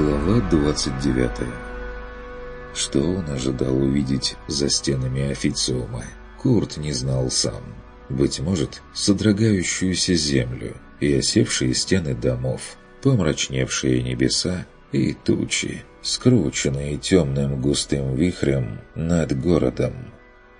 Глава 29 Что он ожидал увидеть за стенами официума, Курт не знал сам. Быть может, содрогающуюся землю и осевшие стены домов, помрачневшие небеса и тучи, скрученные темным густым вихрем над городом.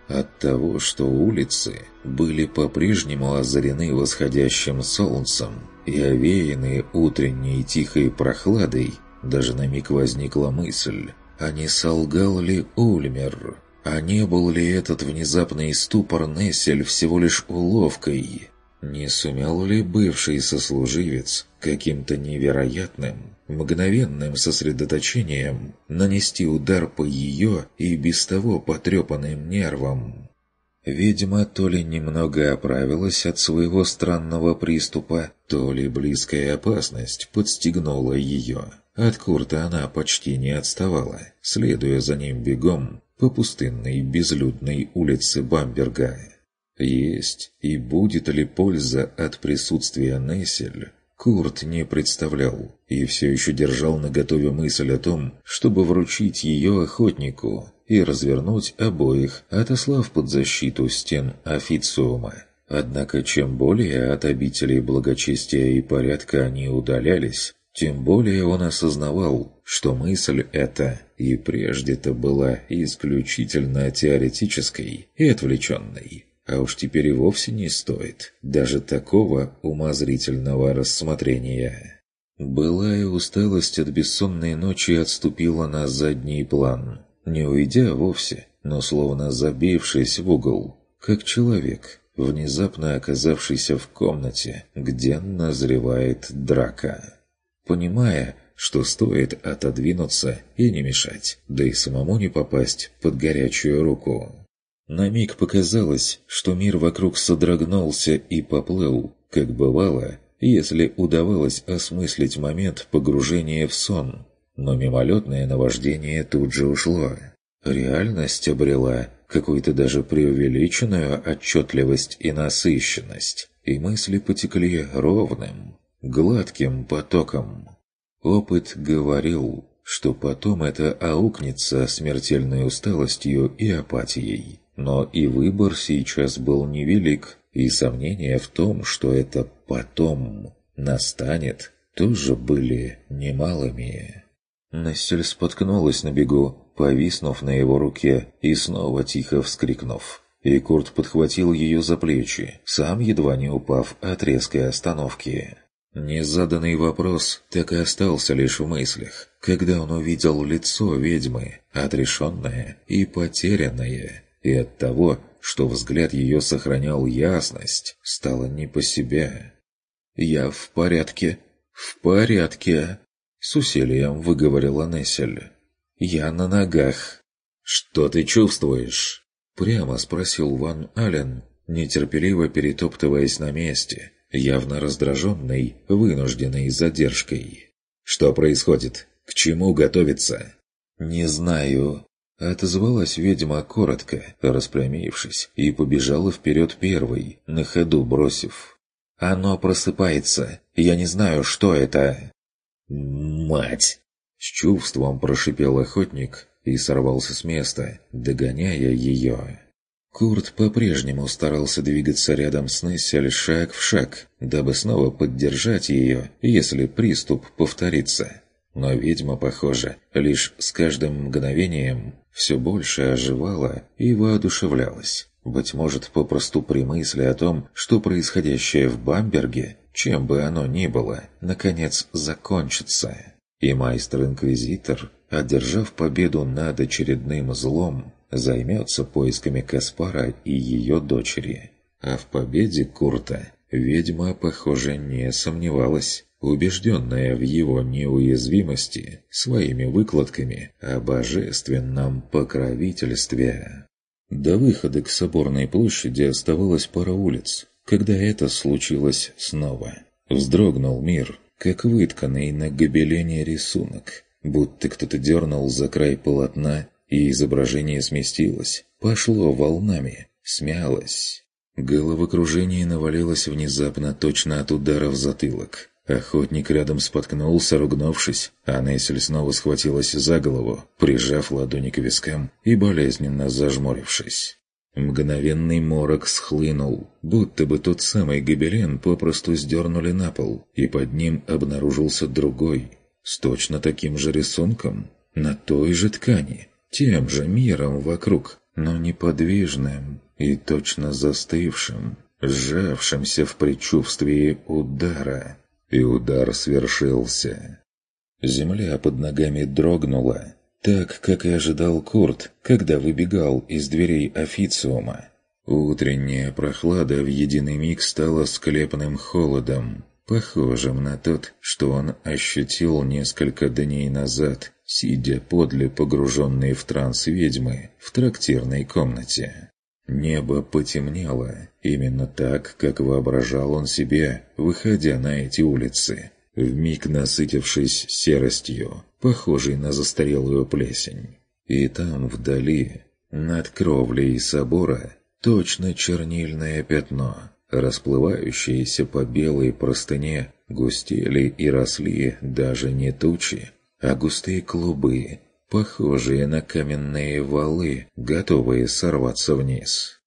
От того, что улицы были по-прежнему озарены восходящим солнцем и овеяны утренней тихой прохладой, даже на миг возникла мысль, а не солгал ли Ульмер? А не был ли этот внезапный ступор Нессель всего лишь уловкой? Не сумел ли бывший сослуживец каким-то невероятным, мгновенным сосредоточением нанести удар по ее и без того потрепанным нервам? Ведьма то ли немного оправилась от своего странного приступа, то ли близкая опасность подстегнула ее. От Курта она почти не отставала, следуя за ним бегом по пустынной безлюдной улице Бамберга. Есть и будет ли польза от присутствия Нессель, Курт не представлял и все еще держал наготове мысль о том, чтобы вручить ее охотнику и развернуть обоих, отослав под защиту стен официума. Однако чем более от обителей благочестия и порядка они удалялись, тем более он осознавал, что мысль эта и прежде-то была исключительно теоретической и отвлеченной а уж теперь и вовсе не стоит даже такого умозрительного рассмотрения. Былая усталость от бессонной ночи отступила на задний план, не уйдя вовсе, но словно забившись в угол, как человек, внезапно оказавшийся в комнате, где назревает драка. Понимая, что стоит отодвинуться и не мешать, да и самому не попасть под горячую руку. На миг показалось, что мир вокруг содрогнулся и поплыл, как бывало, если удавалось осмыслить момент погружения в сон. Но мимолетное наваждение тут же ушло. Реальность обрела какую-то даже преувеличенную отчетливость и насыщенность, и мысли потекли ровным, гладким потоком. Опыт говорил, что потом это аукнется смертельной усталостью и апатией. Но и выбор сейчас был невелик, и сомнения в том, что это потом настанет, тоже были немалыми. Настель споткнулась на бегу, повиснув на его руке и снова тихо вскрикнув. И Курт подхватил ее за плечи, сам едва не упав от резкой остановки. Незаданный вопрос так и остался лишь в мыслях, когда он увидел лицо ведьмы, отрешенное и потерянное, и от того, что взгляд ее сохранял ясность, стало не по себе. «Я в порядке, в порядке», — с усилием выговорила Нессель. «Я на ногах». «Что ты чувствуешь?» — прямо спросил Ван Ален, нетерпеливо перетоптываясь на месте, явно раздраженный, вынужденной задержкой. «Что происходит? К чему готовиться?» «Не знаю», Отозвалась ведьма коротко, распрямившись, и побежала вперед первой, на ходу бросив. «Оно просыпается. Я не знаю, что это». «Мать!» С чувством прошипел охотник и сорвался с места, догоняя ее. Курт по-прежнему старался двигаться рядом с Нессель шаг в шаг, дабы снова поддержать ее, если приступ повторится. Но ведьма, похоже, лишь с каждым мгновением все больше оживала и воодушевлялась. Быть может, попросту при мысли о том, что происходящее в Бамберге, чем бы оно ни было, наконец закончится. И майстер-инквизитор, одержав победу над очередным злом, займется поисками Каспара и ее дочери. А в победе Курта ведьма, похоже, не сомневалась убежденная в его неуязвимости своими выкладками о божественном покровительстве. До выхода к соборной площади оставалось пара улиц, когда это случилось снова. Вздрогнул мир, как вытканный на гобелене рисунок, будто кто-то дернул за край полотна, и изображение сместилось, пошло волнами, смялось. Головокружение навалилось внезапно точно от удара в затылок Охотник рядом споткнулся, ругнувшись, а Нессель снова схватилась за голову, прижав ладони к вискам и болезненно зажмурившись. Мгновенный морок схлынул, будто бы тот самый гобелен попросту сдернули на пол, и под ним обнаружился другой, с точно таким же рисунком, на той же ткани, тем же миром вокруг, но неподвижным и точно застывшим, сжавшимся в предчувствии удара. И удар свершился. Земля под ногами дрогнула, так, как и ожидал Курт, когда выбегал из дверей официума. Утренняя прохлада в единый миг стала склепным холодом, похожим на тот, что он ощутил несколько дней назад, сидя подле погруженной в транс ведьмы в трактирной комнате. Небо потемнело, именно так, как воображал он себе, выходя на эти улицы, вмиг насытившись серостью, похожей на застарелую плесень. И там, вдали, над кровлей собора, точно чернильное пятно, расплывающееся по белой простыне, густели и росли даже не тучи, а густые клубы, похожие на каменные валы, готовые сорваться вниз.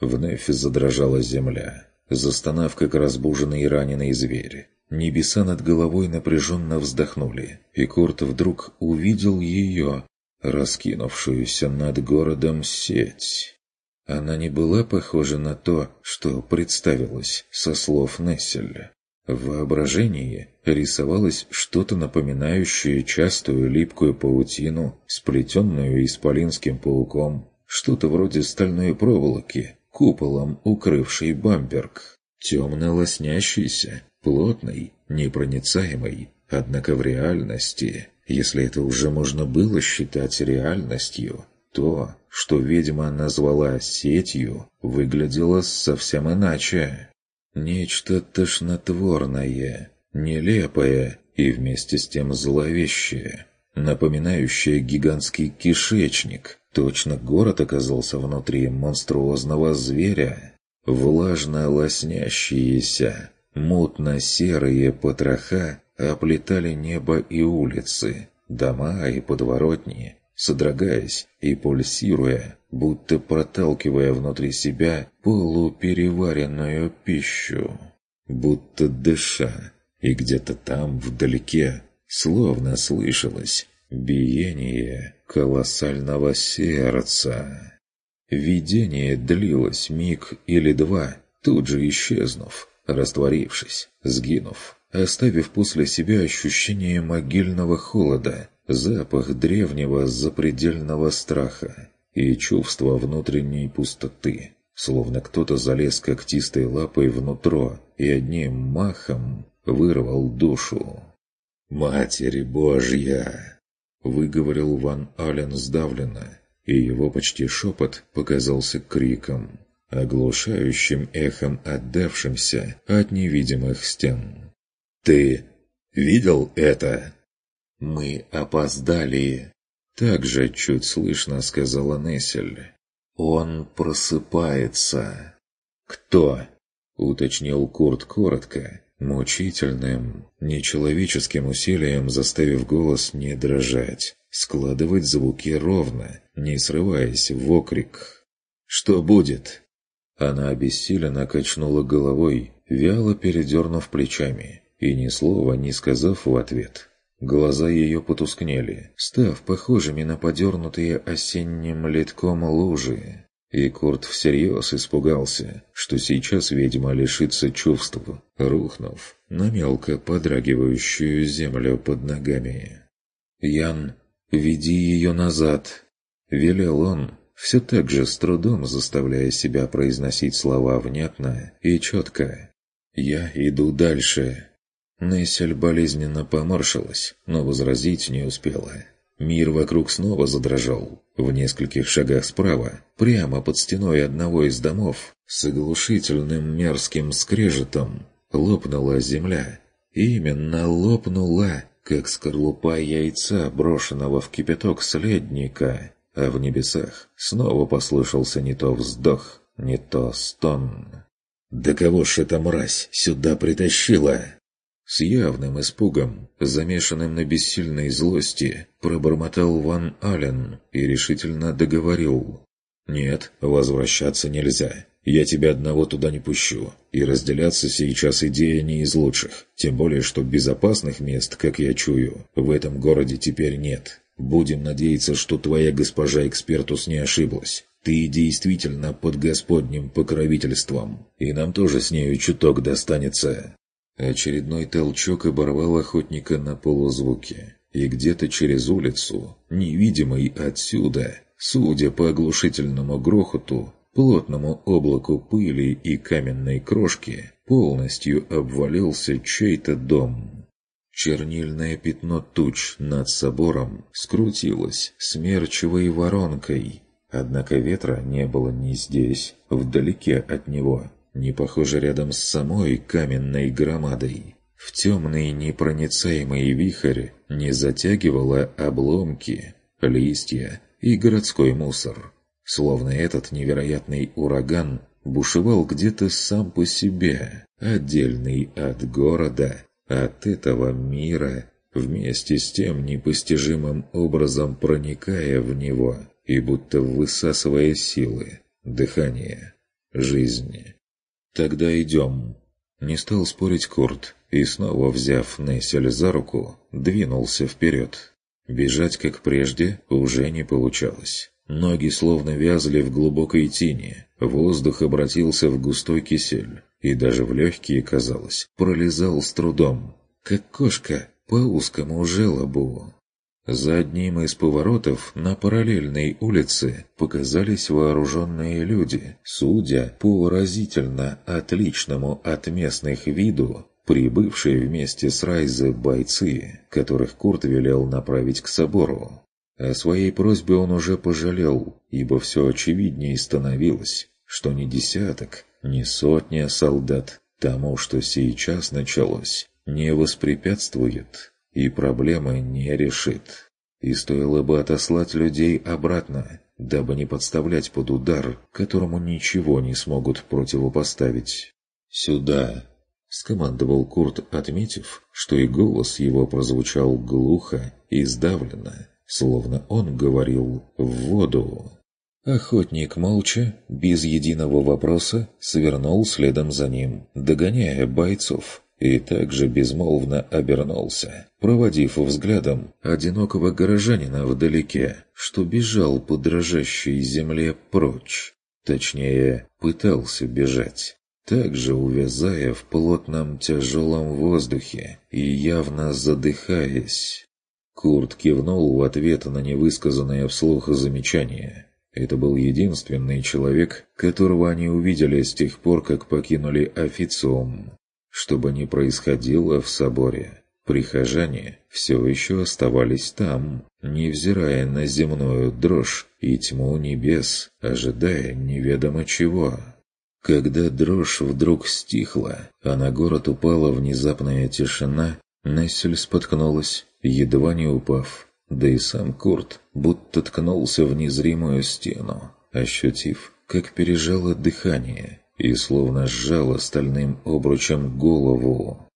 Вновь задрожала земля, застонав, как разбуженный и раненый зверь. Небеса над головой напряженно вздохнули, и Курт вдруг увидел ее, раскинувшуюся над городом сеть. Она не была похожа на то, что представилось со слов Несселя. В воображении рисовалось что-то напоминающее частую липкую паутину, сплетенную исполинским пауком, что-то вроде стальной проволоки, куполом укрывший бамберг, темно лоснящийся, плотный, непроницаемый, однако в реальности, если это уже можно было считать реальностью, то, что ведьма назвала сетью, выглядело совсем иначе. Нечто тошнотворное, нелепое и вместе с тем зловещее, напоминающее гигантский кишечник. Точно город оказался внутри монструозного зверя. Влажно лоснящиеся, мутно-серые потроха оплетали небо и улицы, дома и подворотни, содрогаясь и пульсируя, будто проталкивая внутри себя полупереваренную пищу, будто дыша, и где-то там, вдалеке, словно слышалось биение колоссального сердца. Видение длилось миг или два, тут же исчезнув, растворившись, сгинув, оставив после себя ощущение могильного холода, запах древнего запредельного страха и чувство внутренней пустоты, словно кто-то залез когтистой лапой внутрь и одним махом вырвал душу. «Матери Божья!» — выговорил Ван Ален сдавленно, и его почти шепот показался криком, оглушающим эхом отдавшимся от невидимых стен. «Ты видел это?» «Мы опоздали!» Так же чуть слышно сказала Нессель. «Он просыпается!» «Кто?» — уточнил Курт коротко, мучительным, нечеловеческим усилием заставив голос не дрожать, складывать звуки ровно, не срываясь в окрик. «Что будет?» Она обессиленно качнула головой, вяло передернув плечами, и ни слова не сказав в ответ. Глаза ее потускнели, став похожими на подернутые осенним литком лужи. И Курт всерьез испугался, что сейчас ведьма лишится чувств, рухнув на мелко подрагивающую землю под ногами. «Ян, веди ее назад!» — велел он, все так же с трудом заставляя себя произносить слова внятно и четко. «Я иду дальше!» Нессель болезненно поморщилась, но возразить не успела. Мир вокруг снова задрожал. В нескольких шагах справа, прямо под стеной одного из домов, с оглушительным мерзким скрежетом, лопнула земля. Именно лопнула, как скорлупа яйца, брошенного в кипяток следника, а в небесах снова послышался не то вздох, не то стон. «Да кого ж эта мразь сюда притащила?» С явным испугом, замешанным на бессильной злости, пробормотал Ван Ален и решительно договорил. «Нет, возвращаться нельзя. Я тебя одного туда не пущу. И разделяться сейчас идея не из лучших. Тем более, что безопасных мест, как я чую, в этом городе теперь нет. Будем надеяться, что твоя госпожа Экспертус не ошиблась. Ты действительно под Господним покровительством, и нам тоже с нею чуток достанется». Очередной толчок оборвал охотника на полузвуке, и где-то через улицу, невидимый отсюда, судя по оглушительному грохоту, плотному облаку пыли и каменной крошки, полностью обвалился чей-то дом. Чернильное пятно туч над собором скрутилось смерчевой воронкой, однако ветра не было ни здесь, вдалеке от него, не похоже рядом с самой каменной громадой. В темный непроницаемый вихрь не затягивало обломки, листья и городской мусор. Словно этот невероятный ураган бушевал где-то сам по себе, отдельный от города, от этого мира, вместе с тем непостижимым образом проникая в него и будто высасывая силы, дыхание, жизнь. «Тогда идем». Не стал спорить Курт и, снова взяв Нессель за руку, двинулся вперед. Бежать, как прежде, уже не получалось. Ноги словно вязли в глубокой тени, воздух обратился в густой кисель, и даже в легкие, казалось, пролезал с трудом, как кошка по узкому желобу. За одним из поворотов на параллельной улице показались вооруженные люди, судя по выразительно отличному от местных виду, прибывшие вместе с Райзе бойцы, которых Курт велел направить к собору. О своей просьбе он уже пожалел, ибо все очевиднее становилось, что ни десяток, ни сотня солдат тому, что сейчас началось, не воспрепятствует и проблемы не решит. И стоило бы отослать людей обратно, дабы не подставлять под удар, которому ничего не смогут противопоставить. «Сюда!» — скомандовал Курт, отметив, что и голос его прозвучал глухо и сдавленно, словно он говорил «в воду». Охотник молча, без единого вопроса, свернул следом за ним, догоняя бойцов, и также безмолвно обернулся, проводив взглядом одинокого горожанина вдалеке, что бежал по дрожащей земле прочь. Точнее, пытался бежать, также увязая в плотном тяжелом воздухе и явно задыхаясь. Курт кивнул в ответ на невысказанное вслух замечание. Это был единственный человек, которого они увидели с тех пор, как покинули официум. Что бы ни происходило в соборе, прихожане все еще оставались там, невзирая на земную дрожь и тьму небес, ожидая неведомо чего. Когда дрожь вдруг стихла, а на город упала внезапная тишина, Нессель споткнулась, едва не упав. Да и сам Курт будто ткнулся в незримую стену, ощутив, как пережало дыхание, и словно сжал стальным обручем голову.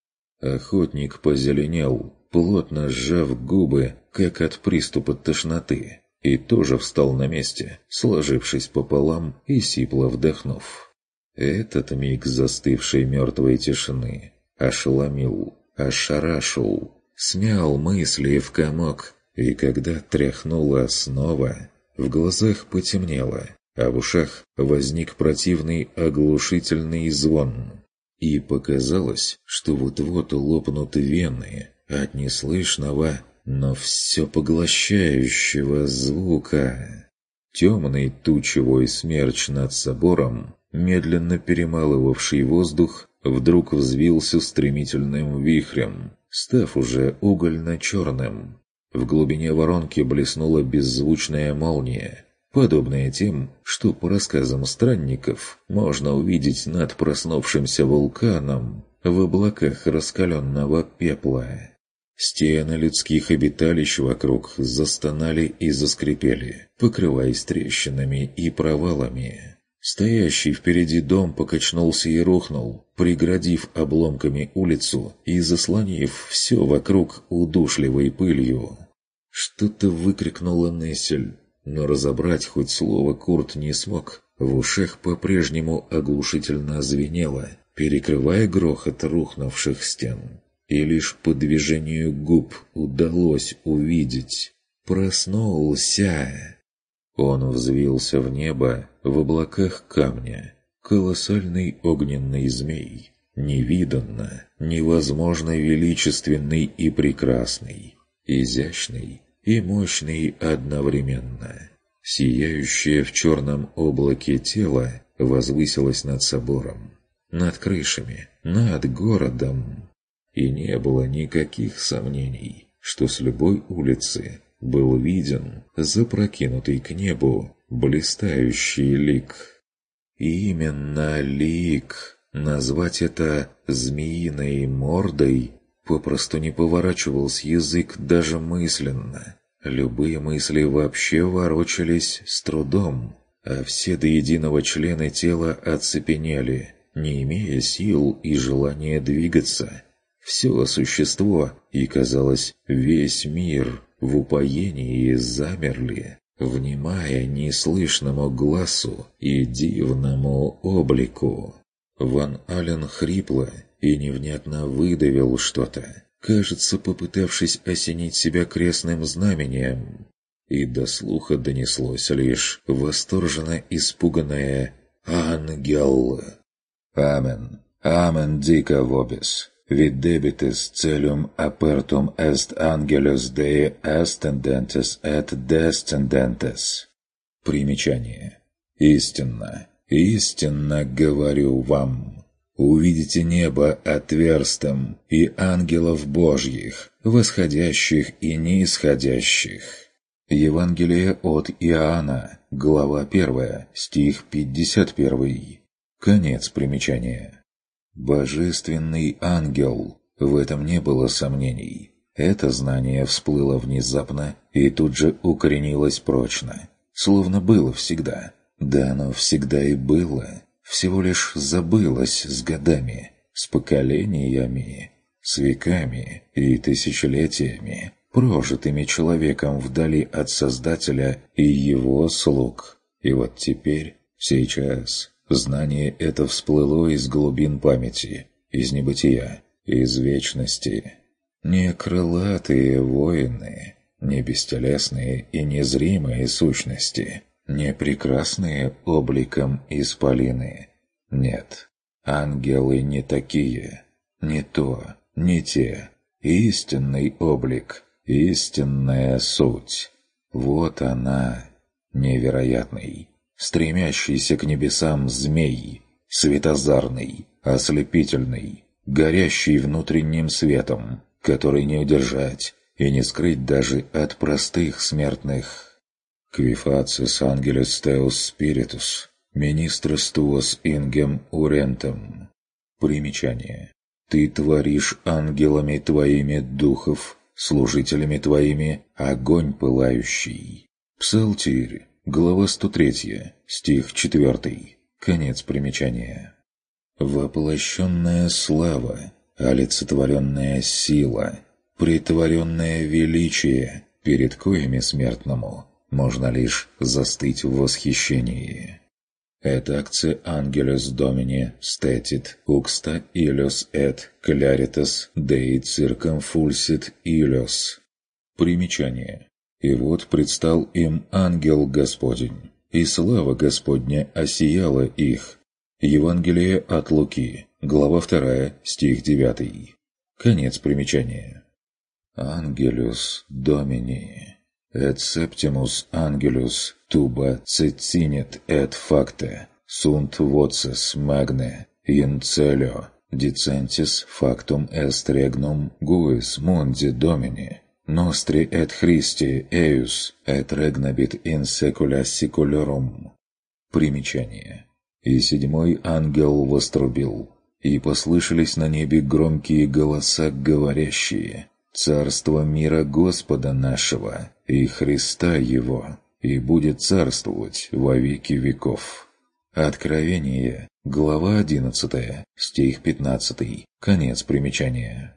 Охотник позеленел, плотно сжав губы, как от приступа тошноты, и тоже встал на месте, сложившись пополам и сипло вдохнув. Этот миг застывшей мертвой тишины ошеломил, ошарашил, смял мысли в комок, и когда тряхнуло снова, в глазах потемнело, а в ушах возник противный оглушительный звон. И показалось, что вот-вот лопнут вены от неслышного, но все поглощающего звука. Темный тучевой смерч над собором, медленно перемалывавший воздух, вдруг взвился стремительным вихрем, став уже угольно-черным. В глубине воронки блеснула беззвучная молния, подобное тем, что по рассказам странников можно увидеть над проснувшимся вулканом в облаках раскаленного пепла. Стены людских обиталищ вокруг застонали и заскрипели, покрываясь трещинами и провалами. Стоящий впереди дом покачнулся и рухнул, преградив обломками улицу и заслонив все вокруг удушливой пылью. Что-то выкрикнула Нессель, но разобрать хоть слово Курт не смог. В ушах по-прежнему оглушительно звенело, перекрывая грохот рухнувших стен. И лишь по движению губ удалось увидеть. Проснулся. Он взвился в небо в облаках камня. Колоссальный огненный змей. Невиданно, невозможно величественный и прекрасный. Изящный и мощный одновременно. Сияющее в черном облаке тело возвысилось над собором, над крышами, над городом. И не было никаких сомнений, что с любой улицы был виден запрокинутый к небу блистающий лик. Именно лик. Назвать это «змеиной мордой» попросту не поворачивался язык даже мысленно. Любые мысли вообще ворочались с трудом, а все до единого члены тела оцепенели, не имея сил и желания двигаться. Все существо и, казалось, весь мир в упоении замерли, внимая неслышному глазу и дивному облику. Ван Ален хрипло и невнятно выдавил что-то, кажется, попытавшись осенить себя крестным знамением. И до слуха донеслось лишь восторженно испуганное «Ангел!» «Амен! Амен дико вобис!» Videbitis celum apertum est angelus Dei ascendentes et descendentes. Примечание. Истинно, истинно говорю вам. Увидите небо отверстым и ангелов Божьих, восходящих и нисходящих. Евангелие от Иоанна, глава 1, стих 51. Конец примечания. Божественный ангел. В этом не было сомнений. Это знание всплыло внезапно и тут же укоренилось прочно. Словно было всегда. Да оно всегда и было. Всего лишь забылось с годами, с поколениями, с веками и тысячелетиями, прожитыми человеком вдали от Создателя и его слуг. И вот теперь, сейчас, Знание это всплыло из глубин памяти, из небытия, из вечности. Не крылатые воины, не бестелесные и незримые сущности, не прекрасные обликом исполины. Нет, ангелы не такие, не то, не те. Истинный облик, истинная суть. Вот она, невероятный стремящийся к небесам змей, светозарный, ослепительный, горящий внутренним светом, который не удержать и не скрыть даже от простых смертных. Квифацис ангелес теус спиритус, министрос туос ингем урентом. Примечание. Ты творишь ангелами твоими духов, служителями твоими огонь пылающий. Псалтирь Глава 103, стих 4. Конец примечания. Воплощенная слава, олицетворенная сила, притворенное величие, перед коими смертному можно лишь застыть в восхищении. Это акция Ангелес Домини стетит укста илюс эт кляритас дей циркамфульсит илюс. Примечание. И вот предстал им ангел Господень, и слава Господня осияла их. Евангелие от Луки, глава 2, стих 9. Конец примечания. Ангелус Домини, et septimus angelus tuba cecinet et facte, sunt voces magne, in celio, decentis factum est regnum guis mundi domini, Ностри et Христи эус et regnabit in secula seculorum. Примечание. И седьмой ангел вострубил, и послышались на небе громкие голоса, говорящие «Царство мира Господа нашего и Христа Его, и будет царствовать во веки веков». Откровение, глава 11, стих 15, конец примечания.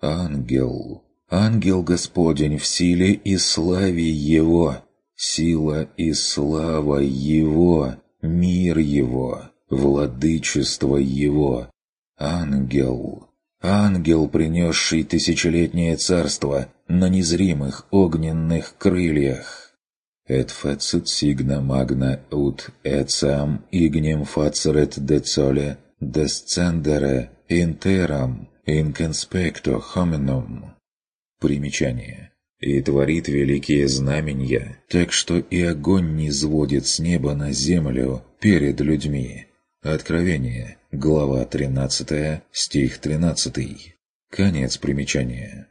Ангел, ангел Господень в силе и славе Его, сила и слава Его, мир Его, владычество Его. Ангел, ангел, принесший тысячелетнее царство на незримых огненных крыльях. Et fecit signa magna ut etiam ignem faceret decole descendere interam in conspecto hominum. Примечание. И творит великие знамения, так что и огонь не сводит с неба на землю перед людьми. Откровение, глава 13, стих 13. Конец примечания.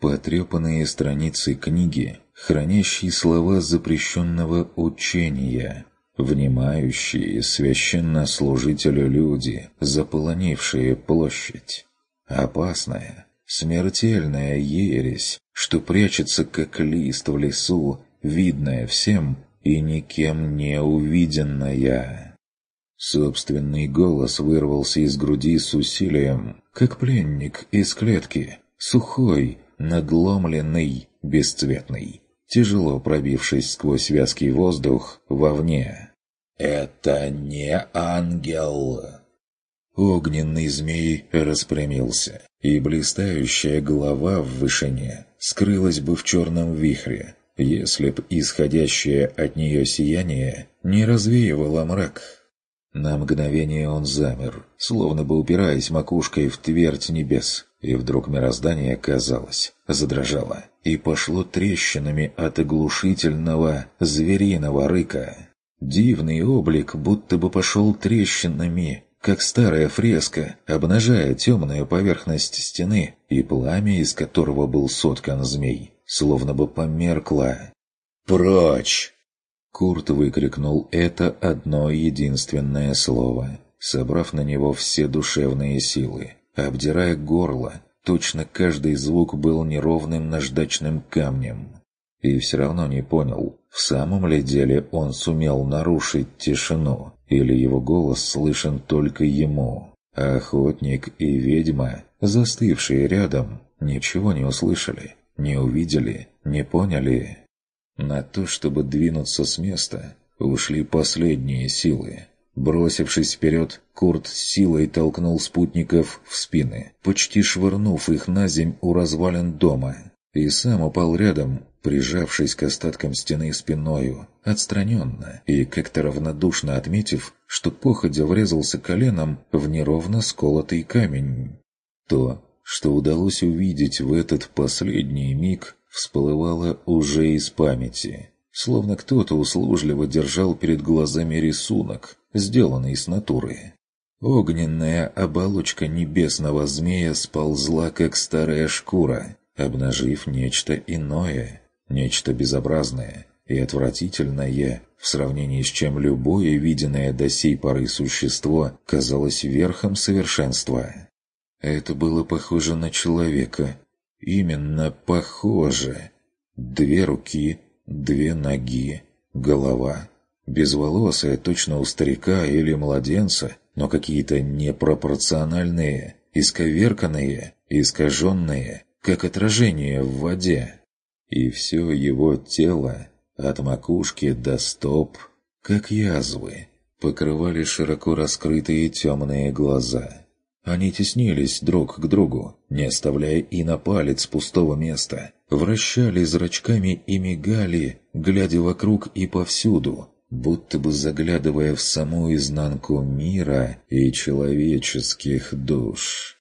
Потрепанные страницы книги хранящий слова запрещенного учения, внимающие священнослужителю люди, заполонившие площадь. Опасная, смертельная ересь, что прячется как лист в лесу, видная всем и никем не увиденная. Собственный голос вырвался из груди с усилием, как пленник из клетки, сухой, надломленный, бесцветный тяжело пробившись сквозь вязкий воздух вовне. «Это не ангел!» Огненный змей распрямился, и блистающая голова в вышине скрылась бы в черном вихре, если б исходящее от нее сияние не развеивало мрак. На мгновение он замер, словно бы упираясь макушкой в твердь небес, и вдруг мироздание, казалось, задрожало и пошло трещинами от оглушительного звериного рыка. Дивный облик будто бы пошел трещинами, как старая фреска, обнажая темную поверхность стены, и пламя, из которого был соткан змей, словно бы померкло. «Прочь!» Курт выкрикнул это одно единственное слово, собрав на него все душевные силы обдирая горло. Точно каждый звук был неровным наждачным камнем. И все равно не понял, в самом ли деле он сумел нарушить тишину, или его голос слышен только ему. А охотник и ведьма, застывшие рядом, ничего не услышали, не увидели, не поняли. На то, чтобы двинуться с места, ушли последние силы. Бросившись вперед, Курт силой толкнул спутников в спины, почти швырнув их на земь у развалин дома. И сам упал рядом, прижавшись к остаткам стены спиною, отстраненно и как-то равнодушно отметив, что походя врезался коленом в неровно сколотый камень. То, что удалось увидеть в этот последний миг, всплывало уже из памяти, словно кто-то услужливо держал перед глазами рисунок, сделанный с натуры. Огненная оболочка небесного змея сползла, как старая шкура, обнажив нечто иное, нечто безобразное и отвратительное, в сравнении с чем любое виденное до сей поры существо казалось верхом совершенства. Это было похоже на человека. Именно похоже. Две руки, две ноги, голова, Безволосые, точно у старика или младенца, но какие-то непропорциональные, исковерканные, искаженные, как отражение в воде. И все его тело, от макушки до стоп, как язвы, покрывали широко раскрытые темные глаза. Они теснились друг к другу, не оставляя и на палец пустого места, вращали зрачками и мигали, глядя вокруг и повсюду, будто бы заглядывая в саму изнанку мира и человеческих душ.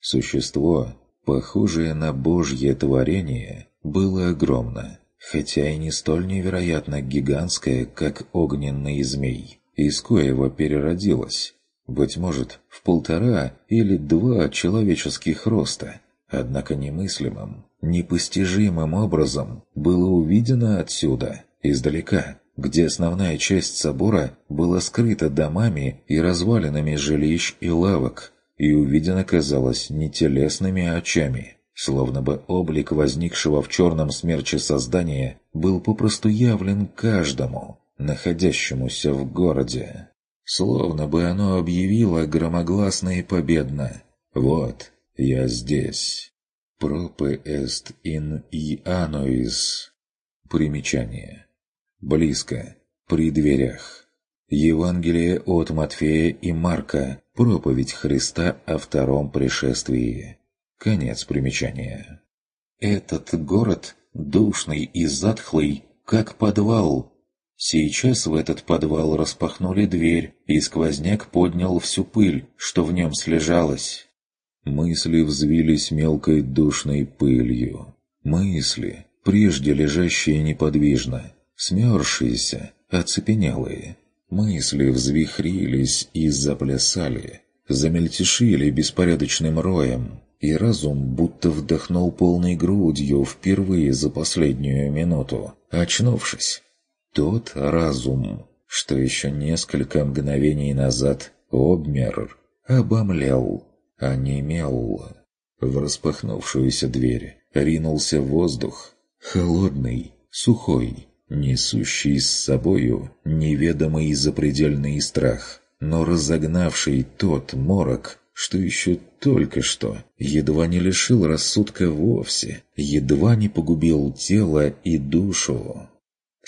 Существо, похожее на Божье творение, было огромно, хотя и не столь невероятно гигантское, как огненный змей, из коего переродилось, быть может, в полтора или два человеческих роста, однако немыслимым, непостижимым образом было увидено отсюда, издалека, где основная часть собора была скрыта домами и развалинами жилищ и лавок, и увидена казалось не телесными очами, словно бы облик возникшего в черном смерче создания был попросту явлен каждому, находящемуся в городе. Словно бы оно объявило громогласно и победно. «Вот, я здесь. Пропе эст ин иануис». Примечание. Близко, при дверях. Евангелие от Матфея и Марка. Проповедь Христа о втором пришествии. Конец примечания. Этот город душный и затхлый, как подвал. Сейчас в этот подвал распахнули дверь, и сквозняк поднял всю пыль, что в нем слежалась. Мысли взвились мелкой душной пылью. Мысли, прежде лежащие неподвижно, смерзшиеся, оцепенелые. Мысли взвихрились и заплясали, замельтешили беспорядочным роем, и разум будто вдохнул полной грудью впервые за последнюю минуту, очнувшись. Тот разум, что еще несколько мгновений назад обмер, обомлел, онемел. В распахнувшуюся дверь ринулся воздух, холодный, сухой, несущий с собою неведомый запредельный страх, но разогнавший тот морок, что еще только что едва не лишил рассудка вовсе, едва не погубил тело и душу.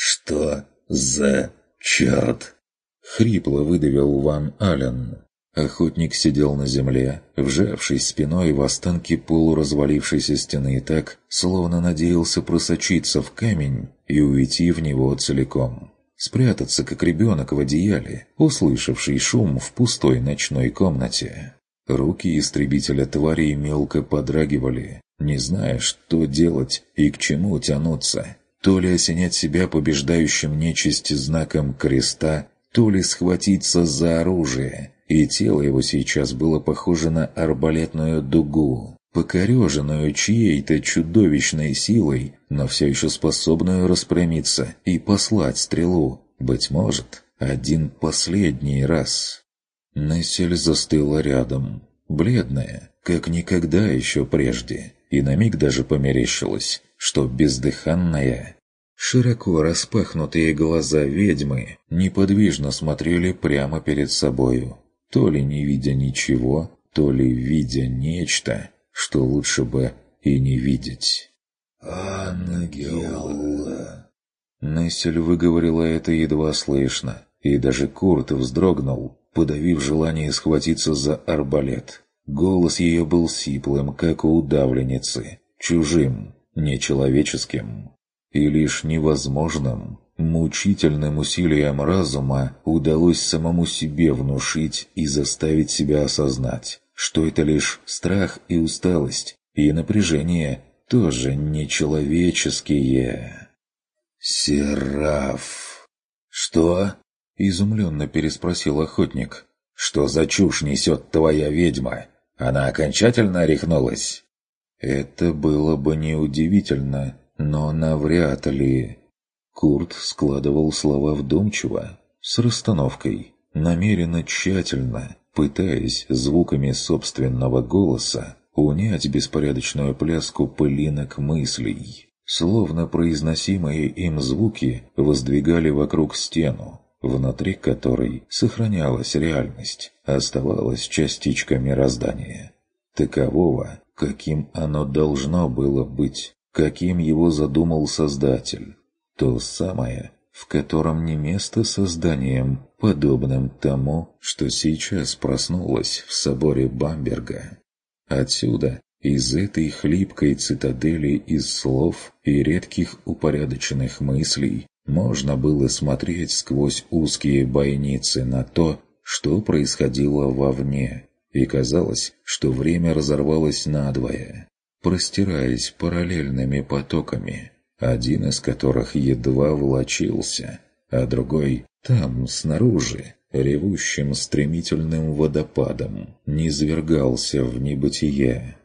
«Что за черт?» — хрипло выдавил Ван Ален. Охотник сидел на земле, вжавшись спиной в останки полуразвалившейся стены так, словно надеялся просочиться в камень и уйти в него целиком. Спрятаться, как ребенок в одеяле, услышавший шум в пустой ночной комнате. Руки истребителя тварей мелко подрагивали, не зная, что делать и к чему тянуться. То ли осенять себя побеждающим нечисть знаком креста, то ли схватиться за оружие, и тело его сейчас было похоже на арбалетную дугу, покореженную чьей-то чудовищной силой, но все еще способную распрямиться и послать стрелу, быть может, один последний раз. Нессель застыла рядом, бледная, как никогда еще прежде, и на миг даже померещилась, что бездыханная. Широко распахнутые глаза ведьмы неподвижно смотрели прямо перед собою, то ли не видя ничего, то ли видя нечто, что лучше бы и не видеть. «Ангел!» Нессель выговорила это едва слышно, и даже Курт вздрогнул, подавив желание схватиться за арбалет. Голос ее был сиплым, как у удавленницы, чужим, нечеловеческим. И лишь невозможным, мучительным усилием разума удалось самому себе внушить и заставить себя осознать, что это лишь страх и усталость, и напряжение тоже нечеловеческие. «Сераф!» «Что?» — изумленно переспросил охотник. «Что за чушь несет твоя ведьма? Она окончательно рехнулась?» Это было бы неудивительно, но навряд ли. Курт складывал слова вдумчиво, с расстановкой, намеренно тщательно, пытаясь звуками собственного голоса унять беспорядочную пляску пылинок мыслей. Словно произносимые им звуки воздвигали вокруг стену, внутри которой сохранялась реальность, оставалась частичка мироздания. Такового, каким оно должно было быть, каким его задумал Создатель. То самое, в котором не место созданием, подобным тому, что сейчас проснулось в соборе Бамберга. Отсюда, из этой хлипкой цитадели из слов и редких упорядоченных мыслей, можно было смотреть сквозь узкие бойницы на то, что происходило вовне, и казалось, что время разорвалось надвое, простираясь параллельными потоками, один из которых едва волочился, а другой там, снаружи, ревущим стремительным водопадом, низвергался в небытие.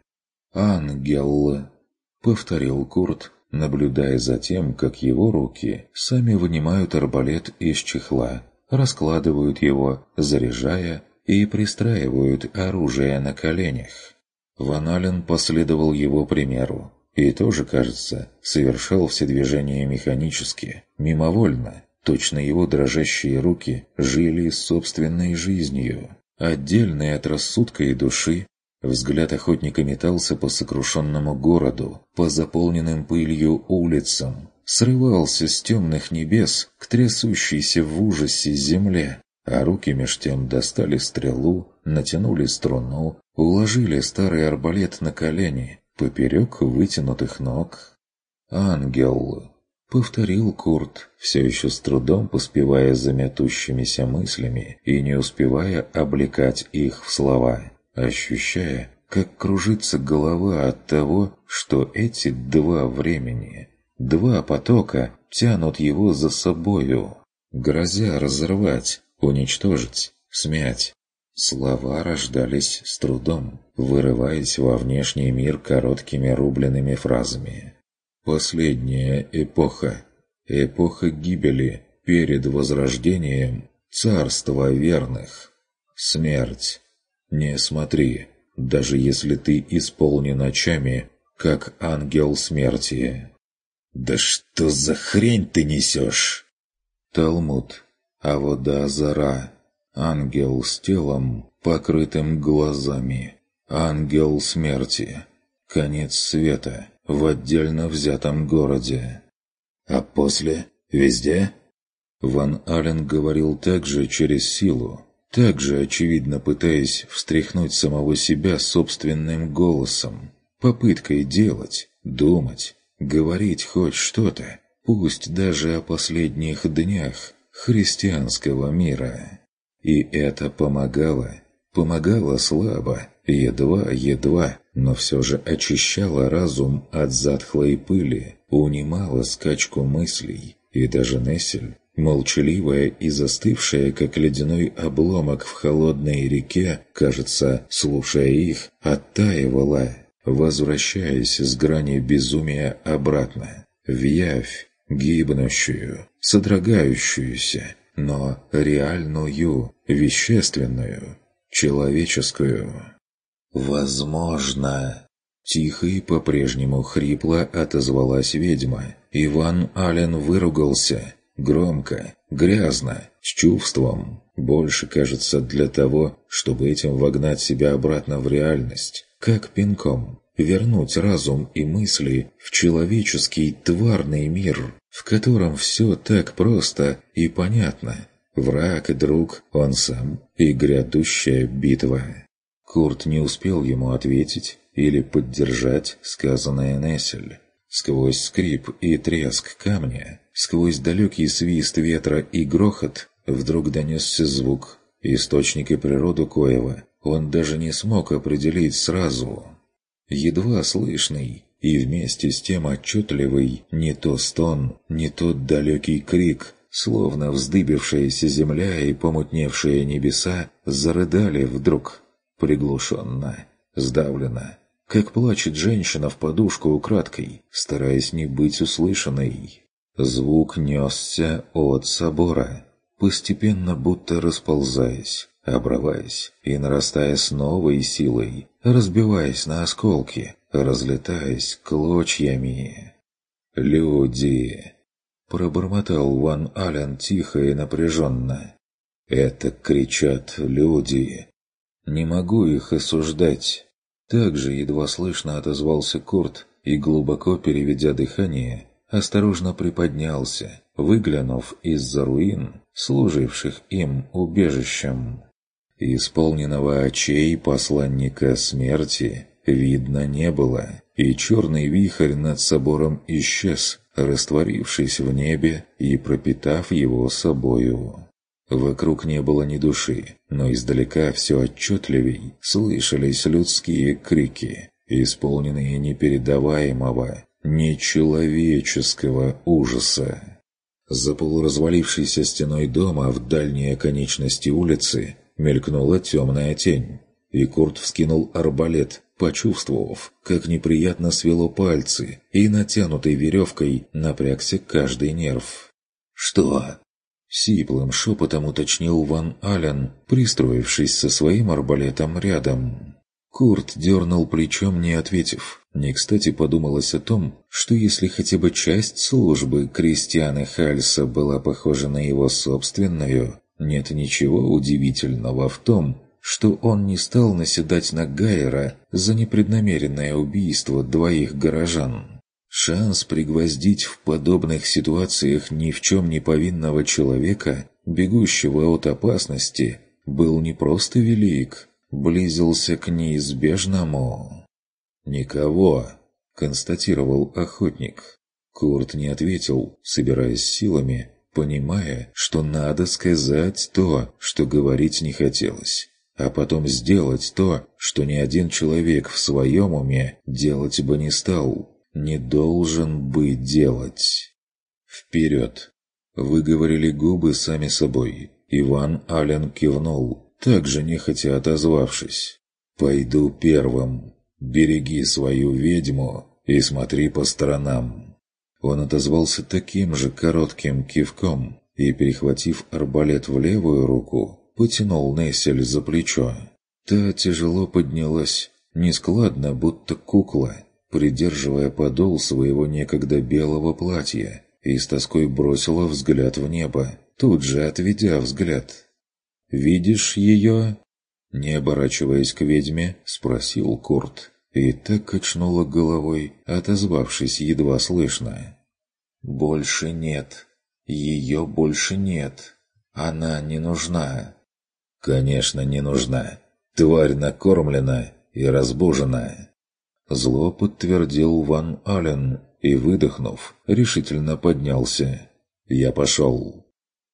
«Ангел!» — повторил Курт, наблюдая за тем, как его руки сами вынимают арбалет из чехла, раскладывают его, заряжая и пристраивают оружие на коленях. Ван Ален последовал его примеру и тоже, кажется, совершал все движения механически, мимовольно, Точно его дрожащие руки жили собственной жизнью, отдельной от рассудка и души. Взгляд охотника метался по сокрушенному городу, по заполненным пылью улицам, срывался с темных небес к трясущейся в ужасе земле, а руки меж тем достали стрелу, натянули струну, уложили старый арбалет на колени, поперек вытянутых ног. «Ангел!» — повторил Курт, все еще с трудом поспевая за метущимися мыслями и не успевая облекать их в слова, ощущая, как кружится голова от того, что эти два времени, два потока тянут его за собою, грозя разорвать, уничтожить, смять. Слова рождались с трудом, вырываясь во внешний мир короткими рубленными фразами. Последняя эпоха. Эпоха гибели перед возрождением царства верных. Смерть. Не смотри, даже если ты исполнен ночами, как ангел смерти. «Да что за хрень ты несешь?» Талмуд. А вода зара. Ангел с телом, покрытым глазами. Ангел смерти. Конец света в отдельно взятом городе. А после? Везде? Ван Ален говорил также через силу, также очевидно пытаясь встряхнуть самого себя собственным голосом, попыткой делать, думать, говорить хоть что-то, пусть даже о последних днях христианского мира. И это помогало, помогало слабо, едва-едва, но все же очищала разум от затхлой пыли, унимала скачку мыслей, и даже Нессель, молчаливая и застывшая, как ледяной обломок в холодной реке, кажется, слушая их, оттаивала, возвращаясь с грани безумия обратно, в явь, гибнущую, содрогающуюся, но реальную, вещественную, человеческую. «Возможно...» Тихо и по-прежнему хрипло отозвалась ведьма. Иван Ален выругался. Громко, грязно, с чувством. Больше, кажется, для того, чтобы этим вогнать себя обратно в реальность. Как пинком. Вернуть разум и мысли в человеческий тварный мир, в котором все так просто и понятно. Враг и друг, он сам и грядущая битва. Курт не успел ему ответить или поддержать сказанное Нессель. Сквозь скрип и треск камня, сквозь далекий свист ветра и грохот, вдруг донесся звук, источник и природу коего он даже не смог определить сразу. Едва слышный и вместе с тем отчетливый не то стон, не тот далекий крик, словно вздыбившаяся земля и помутневшие небеса, зарыдали вдруг приглушенно, сдавленно, как плачет женщина в подушку украдкой, стараясь не быть услышанной. Звук несся от собора, постепенно будто расползаясь, обрываясь и нарастая с новой силой, разбиваясь на осколки, разлетаясь клочьями. «Люди!» — пробормотал Ван Ален тихо и напряженно. «Это кричат люди, не могу их осуждать. Также едва слышно отозвался Курт и, глубоко переведя дыхание, осторожно приподнялся, выглянув из-за руин, служивших им убежищем. Исполненного очей посланника смерти видно не было, и черный вихрь над собором исчез, растворившись в небе и пропитав его собою. Вокруг не было ни души, но издалека все отчетливей слышались людские крики, исполненные непередаваемого, нечеловеческого ужаса. За полуразвалившейся стеной дома в дальней оконечности улицы мелькнула темная тень, и Курт вскинул арбалет, почувствовав, как неприятно свело пальцы, и натянутой веревкой напрягся каждый нерв. «Что?» Сиплым шепотом уточнил Ван Ален, пристроившись со своим арбалетом рядом. Курт дернул плечом, не ответив. Не кстати подумалось о том, что если хотя бы часть службы Кристиана Хальса была похожа на его собственную, нет ничего удивительного в том, что он не стал наседать на Гайера за непреднамеренное убийство двоих горожан. Шанс пригвоздить в подобных ситуациях ни в чем не повинного человека, бегущего от опасности, был не просто велик, близился к неизбежному. «Никого», — констатировал охотник. Курт не ответил, собираясь силами, понимая, что надо сказать то, что говорить не хотелось, а потом сделать то, что ни один человек в своем уме делать бы не стал, не должен бы делать. «Вперед!» — выговорили губы сами собой. Иван Ален кивнул, также нехотя отозвавшись. «Пойду первым. Береги свою ведьму и смотри по сторонам». Он отозвался таким же коротким кивком и, перехватив арбалет в левую руку, потянул Нессель за плечо. Та тяжело поднялась, нескладно, будто кукла, придерживая подол своего некогда белого платья, и с тоской бросила взгляд в небо, тут же отведя взгляд. «Видишь ее?» Не оборачиваясь к ведьме, спросил Курт. И так качнула головой, отозвавшись едва слышно. «Больше нет. Ее больше нет. Она не нужна». «Конечно, не нужна. Тварь накормлена и разбужена». Зло подтвердил Ван Ален и, выдохнув, решительно поднялся. «Я пошел».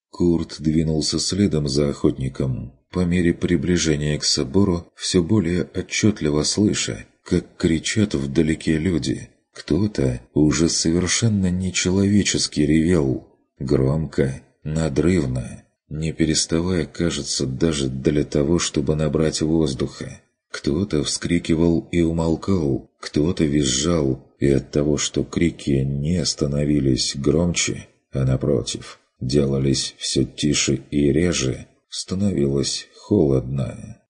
Курт двинулся следом за охотником, по мере приближения к собору, все более отчетливо слыша, как кричат вдалеке люди. Кто-то уже совершенно нечеловечески ревел. Громко, надрывно, не переставая, кажется, даже для того, чтобы набрать воздуха. Кто-то вскрикивал и умолкал, кто-то визжал, и от того, что крики не становились громче, а напротив – делались все тише и реже, становилось холодно.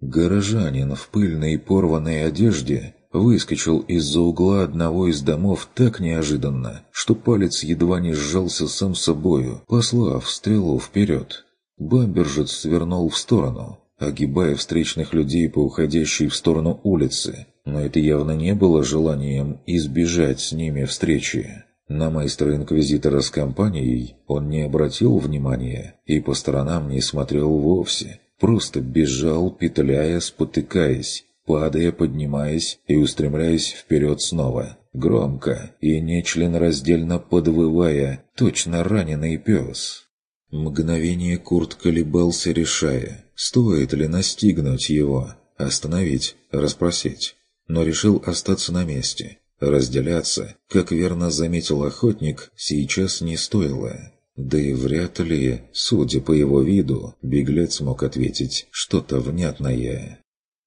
Горожанин в пыльной порванной одежде выскочил из-за угла одного из домов так неожиданно, что палец едва не сжался сам собою, послав стрелу вперед. Бамбержец свернул в сторону, огибая встречных людей по уходящей в сторону улицы, но это явно не было желанием избежать с ними встречи. На майстра-инквизитора с компанией он не обратил внимания и по сторонам не смотрел вовсе, просто бежал, петляя, спотыкаясь, падая, поднимаясь и устремляясь вперед снова, громко и нечленораздельно подвывая, точно раненый пес. Мгновение Курт колебался, решая, стоит ли настигнуть его, остановить, расспросить, но решил остаться на месте – Разделяться, как верно заметил охотник, сейчас не стоило. Да и вряд ли, судя по его виду, беглец мог ответить что-то внятное.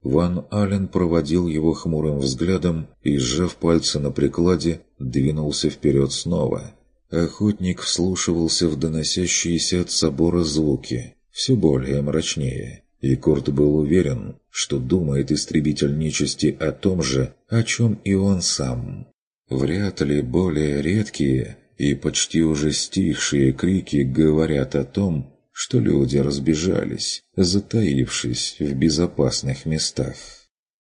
Ван Ален проводил его хмурым взглядом и, сжав пальцы на прикладе, двинулся вперед снова. Охотник вслушивался в доносящиеся от собора звуки, все более мрачнее. И Курт был уверен, что думает истребитель нечисти о том же, о чем и он сам. Вряд ли более редкие и почти уже стихшие крики говорят о том, что люди разбежались, затаившись в безопасных местах.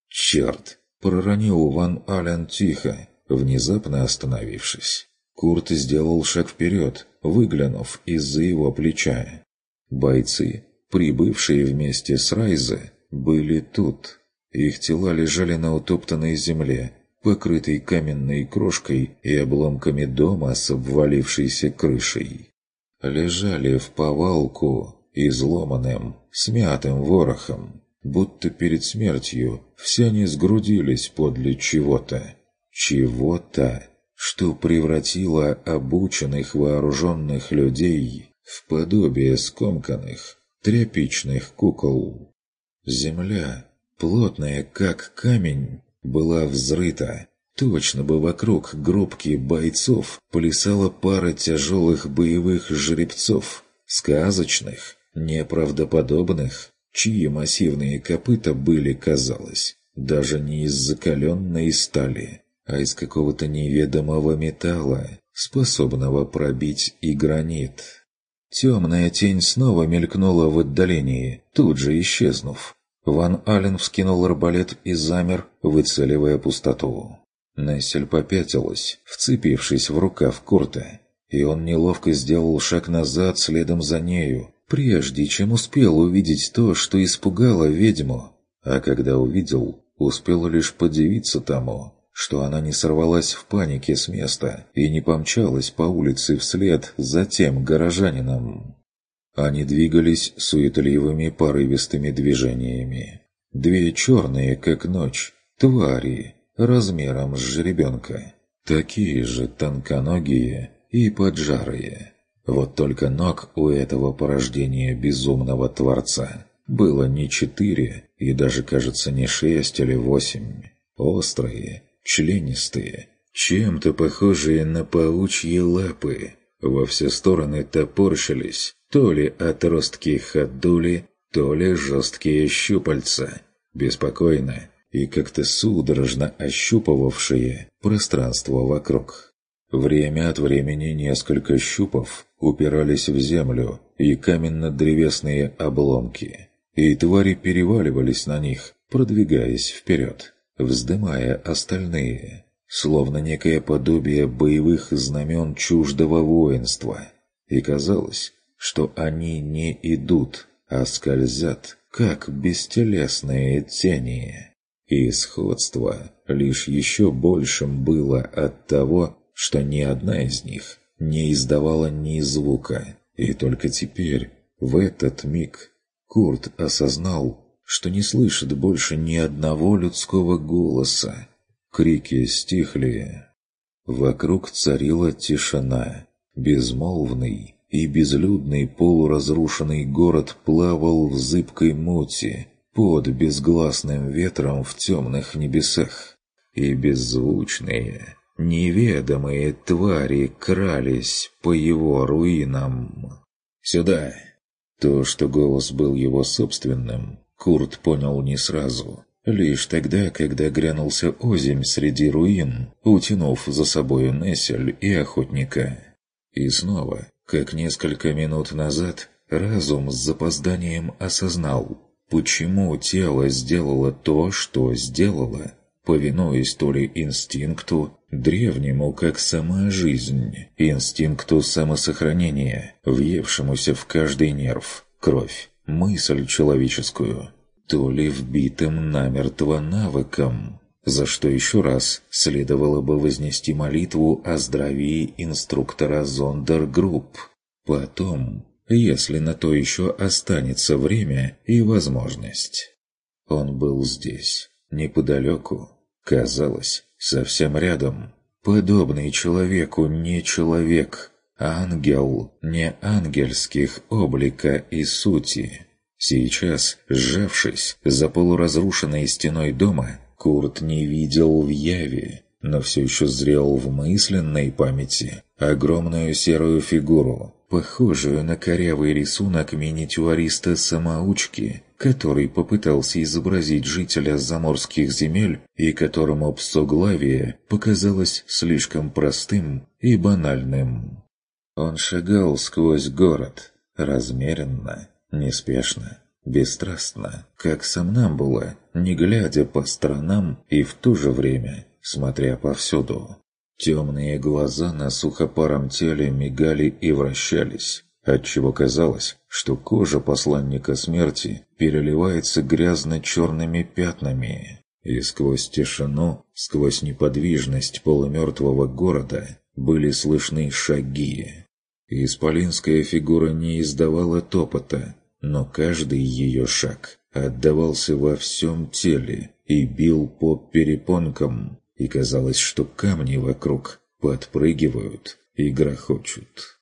«Черт!» – проронил Ван Ален тихо, внезапно остановившись. Курт сделал шаг вперед, выглянув из-за его плеча. Бойцы, прибывшие вместе с Райзе, были тут. Их тела лежали на утоптанной земле, покрытой каменной крошкой и обломками дома с обвалившейся крышей. Лежали в повалку, изломанным, смятым ворохом, будто перед смертью все они сгрудились подле чего-то. Чего-то, что превратило обученных вооруженных людей в подобие скомканных, тряпичных кукол. Земля, плотная как камень, была взрыта. Точно бы вокруг группки бойцов плясала пара тяжелых боевых жеребцов, сказочных, неправдоподобных, чьи массивные копыта были, казалось, даже не из закаленной стали, а из какого-то неведомого металла, способного пробить и гранит. Темная тень снова мелькнула в отдалении, тут же исчезнув. Ван Ален вскинул арбалет и замер, выцеливая пустоту. Нессель попятилась, вцепившись в рукав Курта, и он неловко сделал шаг назад следом за нею, прежде чем успел увидеть то, что испугало ведьму. А когда увидел, успел лишь подивиться тому, что она не сорвалась в панике с места и не помчалась по улице вслед за тем горожанином. Они двигались суетливыми порывистыми движениями. Две черные, как ночь, твари, размером с жеребенка. Такие же тонконогие и поджарые. Вот только ног у этого порождения безумного Творца было не четыре и даже, кажется, не шесть или восемь. Острые, членистые, чем-то похожие на паучьи лапы, во все стороны топорщились, то ли отростки ходули, то ли жесткие щупальца, беспокойно и как-то судорожно ощупывавшие пространство вокруг. Время от времени несколько щупов упирались в землю и каменно-древесные обломки, и твари переваливались на них, продвигаясь вперед, вздымая остальные, словно некое подобие боевых знамен чуждого воинства. И казалось, что они не идут, а скользят, как бестелесные тени. И сходство лишь еще большим было от того, что ни одна из них не издавала ни звука. И только теперь, в этот миг, Курт осознал, что не слышит больше ни одного людского голоса. Крики стихли. Вокруг царила тишина. Безмолвный и безлюдный полуразрушенный город плавал в зыбкой мути, под безгласным ветром в темных небесах. И беззвучные, неведомые твари крались по его руинам. «Сюда!» То, что голос был его собственным, Курт понял не сразу. Лишь тогда, когда грянулся озимь среди руин, утянув за собою Нессель и Охотника. И снова, как несколько минут назад, разум с запозданием осознал, Почему тело сделало то, что сделало, повинуясь то ли инстинкту, древнему, как сама жизнь, инстинкту самосохранения, въевшемуся в каждый нерв, кровь, мысль человеческую, то ли вбитым намертво навыком, за что еще раз следовало бы вознести молитву о здравии инструктора Зондергрупп. Потом если на то еще останется время и возможность. Он был здесь, неподалеку, казалось, совсем рядом. Подобный человеку не человек, а ангел не ангельских облика и сути. Сейчас, сжавшись за полуразрушенной стеной дома, Курт не видел в яве, но все еще зрел в мысленной памяти огромную серую фигуру, похожую на корявый рисунок миниатюриста-самоучки, который попытался изобразить жителя заморских земель и которому псоглавие показалось слишком простым и банальным. Он шагал сквозь город, размеренно, неспешно, бесстрастно, как сомнамбула, не глядя по сторонам и в то же время смотря повсюду. Темные глаза на сухопаром теле мигали и вращались, отчего казалось, что кожа посланника смерти переливается грязно-черными пятнами. И сквозь тишину, сквозь неподвижность полумертвого города были слышны шаги. Исполинская фигура не издавала топота, но каждый ее шаг отдавался во всем теле и бил по перепонкам, и казалось, что камни вокруг подпрыгивают и грохочут.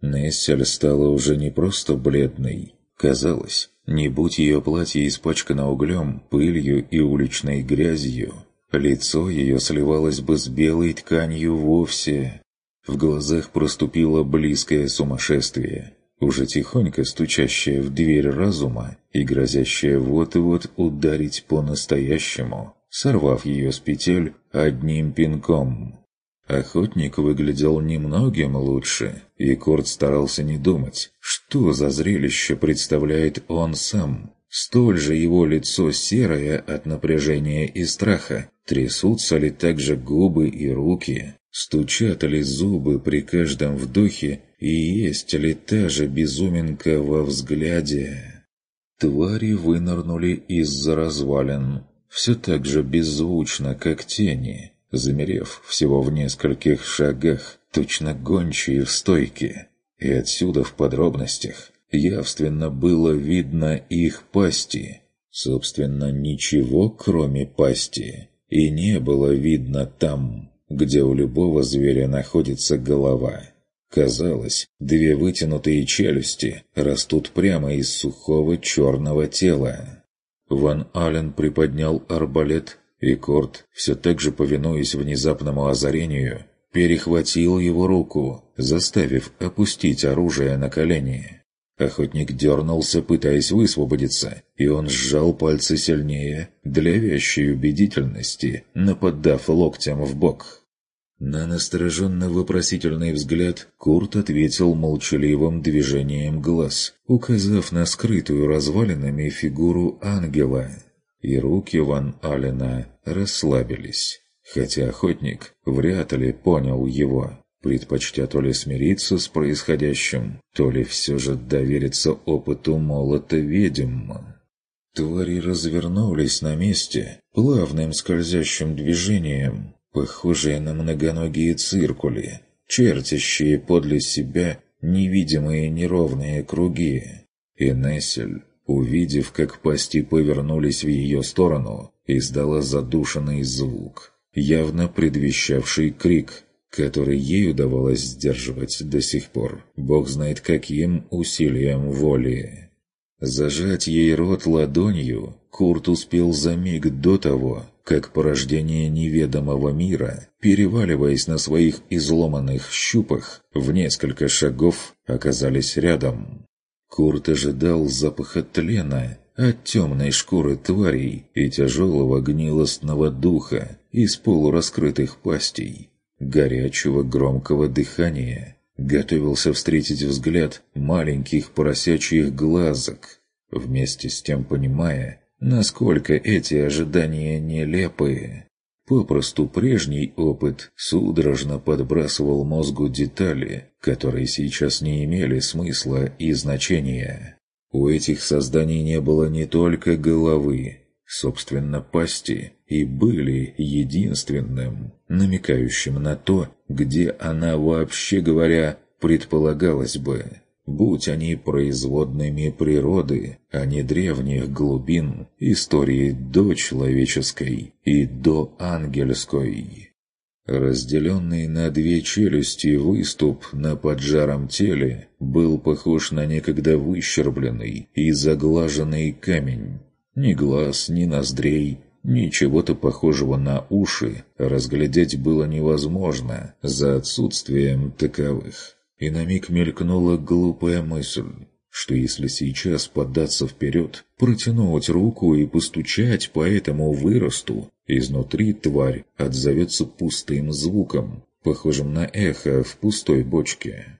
Нессель стала уже не просто бледной. Казалось, не будь ее платье испачкано углем, пылью и уличной грязью, лицо ее сливалось бы с белой тканью вовсе. В глазах проступило близкое сумасшествие, уже тихонько стучащее в дверь разума и грозящее вот-вот ударить по-настоящему – сорвав ее с петель одним пинком. Охотник выглядел немногим лучше, и Корт старался не думать, что за зрелище представляет он сам. Столь же его лицо серое от напряжения и страха. Трясутся ли также губы и руки? Стучат ли зубы при каждом вдохе? И есть ли та же безуминка во взгляде? Твари вынырнули из-за развалин, все так же беззвучно, как тени, замерев всего в нескольких шагах, точно гончие в стойке. И отсюда в подробностях явственно было видно их пасти. Собственно, ничего, кроме пасти, и не было видно там, где у любого зверя находится голова. Казалось, две вытянутые челюсти растут прямо из сухого черного тела. Ван Ален приподнял арбалет, и Корт, все так же повинуясь внезапному озарению, перехватил его руку, заставив опустить оружие на колени. Охотник дернулся, пытаясь высвободиться, и он сжал пальцы сильнее, для вящей убедительности, нападав локтем в бок. На настороженно-вопросительный взгляд Курт ответил молчаливым движением глаз, указав на скрытую развалинами фигуру ангела. И руки Ван Алена расслабились, хотя охотник вряд ли понял его предпочтя то ли смириться с происходящим, то ли все же довериться опыту молота ведьм. Твари развернулись на месте, плавным скользящим движением, похожие на многоногие циркули, чертящие подле себя невидимые неровные круги. И Нессель, увидев, как пасти повернулись в ее сторону, издала задушенный звук, явно предвещавший крик, который ей удавалось сдерживать до сих пор, бог знает каким усилием воли. Зажать ей рот ладонью Курт успел за миг до того, как порождение неведомого мира, переваливаясь на своих изломанных щупах, в несколько шагов оказались рядом. Курт ожидал запаха тлена от темной шкуры тварей и тяжелого гнилостного духа из полураскрытых пастей горячего громкого дыхания. Готовился встретить взгляд маленьких поросячьих глазок, вместе с тем понимая, насколько эти ожидания нелепые. Попросту прежний опыт судорожно подбрасывал мозгу детали, которые сейчас не имели смысла и значения. У этих созданий не было не только головы, собственно, пасти, и были единственным, намекающим на то, где она вообще говоря предполагалась бы, будь они производными природы, а не древних глубин истории дочеловеческой и доангельской. Разделенный на две челюсти выступ на поджаром теле был похож на некогда выщербленный и заглаженный камень. Ни глаз, ни ноздрей, Ничего-то похожего на уши разглядеть было невозможно за отсутствием таковых. И на миг мелькнула глупая мысль, что если сейчас податься вперед, протянуть руку и постучать по этому выросту, изнутри тварь отзовется пустым звуком, похожим на эхо в пустой бочке.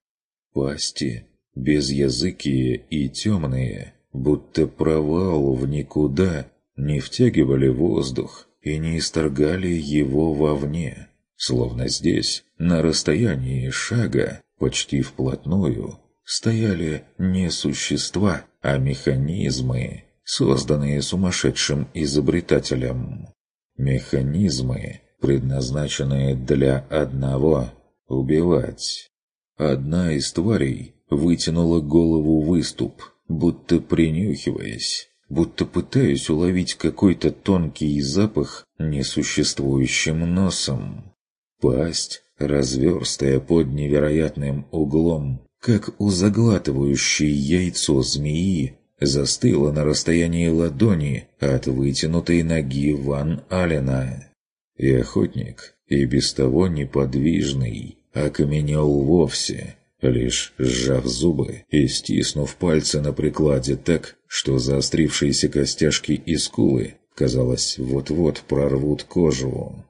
Пасти, безязыкие и темные, будто провал в никуда, не втягивали воздух и не исторгали его вовне, словно здесь, на расстоянии шага, почти вплотную, стояли не существа, а механизмы, созданные сумасшедшим изобретателем. Механизмы, предназначенные для одного — убивать. Одна из тварей вытянула голову выступ, будто принюхиваясь, будто пытаюсь уловить какой-то тонкий запах несуществующим носом. Пасть, разверстая под невероятным углом, как у заглатывающей яйцо змеи, застыла на расстоянии ладони от вытянутой ноги Ван Алена. И охотник, и без того неподвижный, окаменел вовсе, лишь сжав зубы и стиснув пальцы на прикладе так, что заострившиеся костяшки и скулы Казалось, вот-вот прорвут кожу.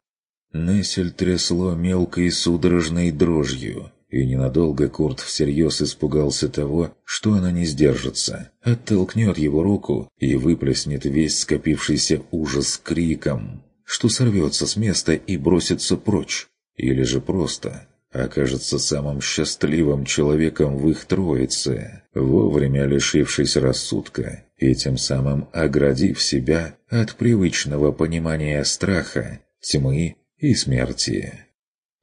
Нессель трясло мелкой судорожной дрожью, и ненадолго Курт всерьез испугался того, что она не сдержится, оттолкнет его руку и выплеснет весь скопившийся ужас криком, что сорвется с места и бросится прочь, или же просто окажется самым счастливым человеком в их троице, вовремя лишившись рассудка и тем самым оградив себя от привычного понимания страха, тьмы и смерти.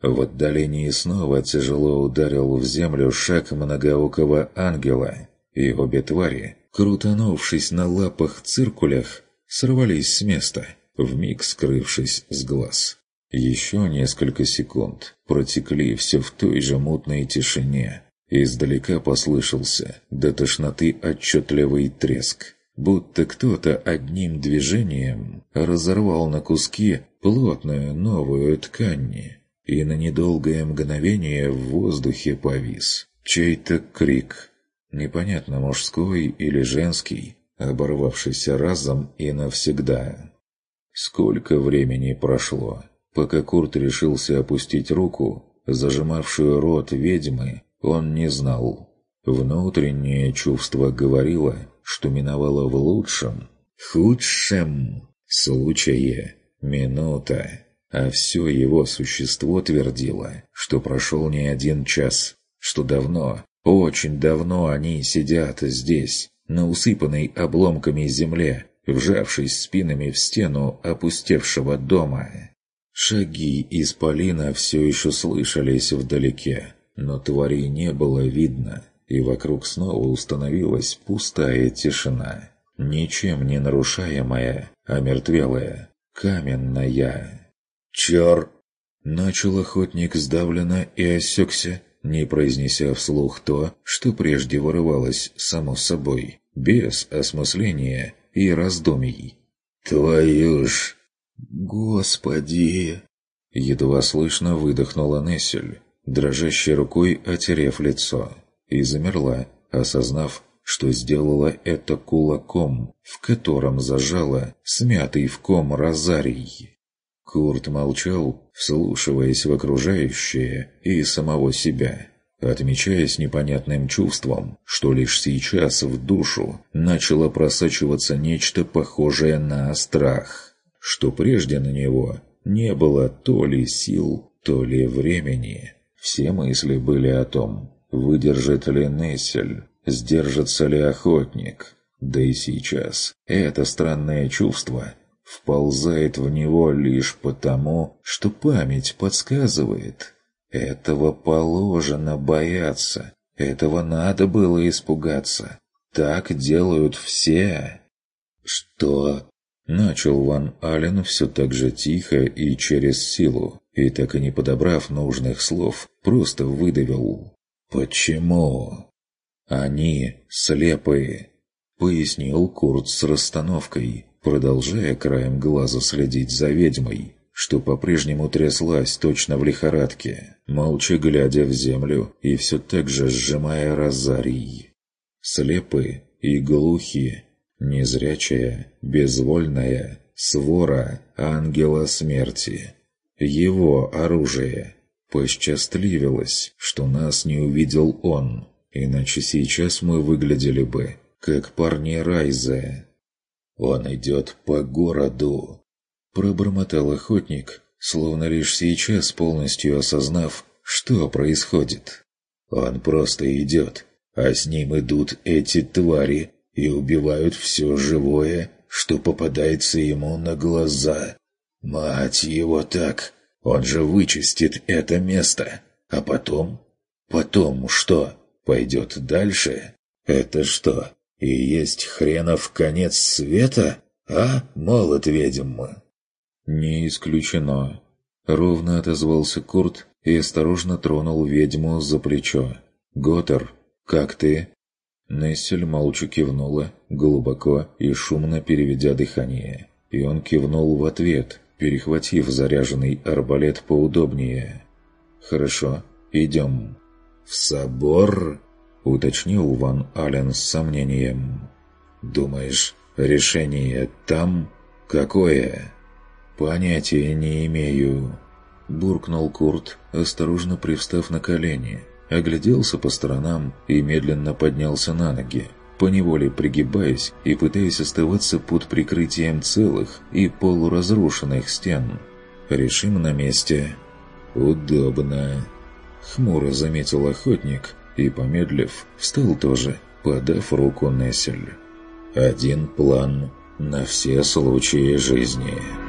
В отдалении снова тяжело ударил в землю шаг многоокого ангела, и обе твари, крутанувшись на лапах-циркулях, сорвались с места, вмиг скрывшись с глаз. Еще несколько секунд протекли все в той же мутной тишине. Издалека послышался до тошноты отчетливый треск, будто кто-то одним движением разорвал на куски плотную новую ткань, и на недолгое мгновение в воздухе повис чей-то крик, непонятно мужской или женский, оборвавшийся разом и навсегда. Сколько времени прошло? Пока Курт решился опустить руку, зажимавшую рот ведьмы, он не знал. Внутреннее чувство говорило, что миновало в лучшем, худшем случае минута, а все его существо твердило, что прошел не один час, что давно, очень давно они сидят здесь, на усыпанной обломками земле, вжавшись спинами в стену опустевшего дома. Шаги из Полина все еще слышались вдалеке, но тварей не было видно, и вокруг снова установилась пустая тишина, ничем не нарушаемая, а мертвелая, каменная. «Чёр!» — начал охотник сдавленно и осекся, не произнеся вслух то, что прежде вырывалось само собой, без осмысления и раздумий. «Твою ж!» «Господи!» Едва слышно выдохнула Нессель, дрожащей рукой отерев лицо, и замерла, осознав, что сделала это кулаком, в котором зажала смятый в ком розарий. Курт молчал, вслушиваясь в окружающее и самого себя, отмечаясь непонятным чувством, что лишь сейчас в душу начало просачиваться нечто похожее на страх – что прежде на него не было то ли сил, то ли времени. Все мысли были о том, выдержит ли Нессель, сдержится ли охотник. Да и сейчас это странное чувство вползает в него лишь потому, что память подсказывает. Этого положено бояться, этого надо было испугаться. Так делают все. «Что Начал Ван Ален все так же тихо и через силу, и так и не подобрав нужных слов, просто выдавил. «Почему?» «Они слепые», — пояснил Курт с расстановкой, продолжая краем глаза следить за ведьмой, что по-прежнему тряслась точно в лихорадке, молча глядя в землю и все так же сжимая розарий. Слепы и глухие, Незрячая, безвольная, свора ангела смерти. Его оружие. Посчастливилось, что нас не увидел он, иначе сейчас мы выглядели бы, как парни Райзе. «Он идет по городу», — пробормотал охотник, словно лишь сейчас полностью осознав, что происходит. «Он просто идет, а с ним идут эти твари, и убивают все живое, что попадается ему на глаза. Мать его так! Он же вычистит это место. А потом? Потом что? Пойдет дальше? Это что, и есть хренов конец света? А, молот ведьм? Не исключено. Ровно отозвался Курт и осторожно тронул ведьму за плечо. «Готтер, как ты?» Нессель молча кивнула, глубоко и шумно переведя дыхание. И он кивнул в ответ, перехватив заряженный арбалет поудобнее. «Хорошо, идем». «В собор?» — уточнил Ван Ален с сомнением. «Думаешь, решение там? «Какое?» «Понятия не имею», — буркнул Курт, осторожно привстав на колени, огляделся по сторонам и медленно поднялся на ноги, поневоле пригибаясь и пытаясь оставаться под прикрытием целых и полуразрушенных стен. «Решим на месте». «Удобно», — хмуро заметил охотник и, помедлив, встал тоже, подав руку Нессель. «Один план на все случаи жизни».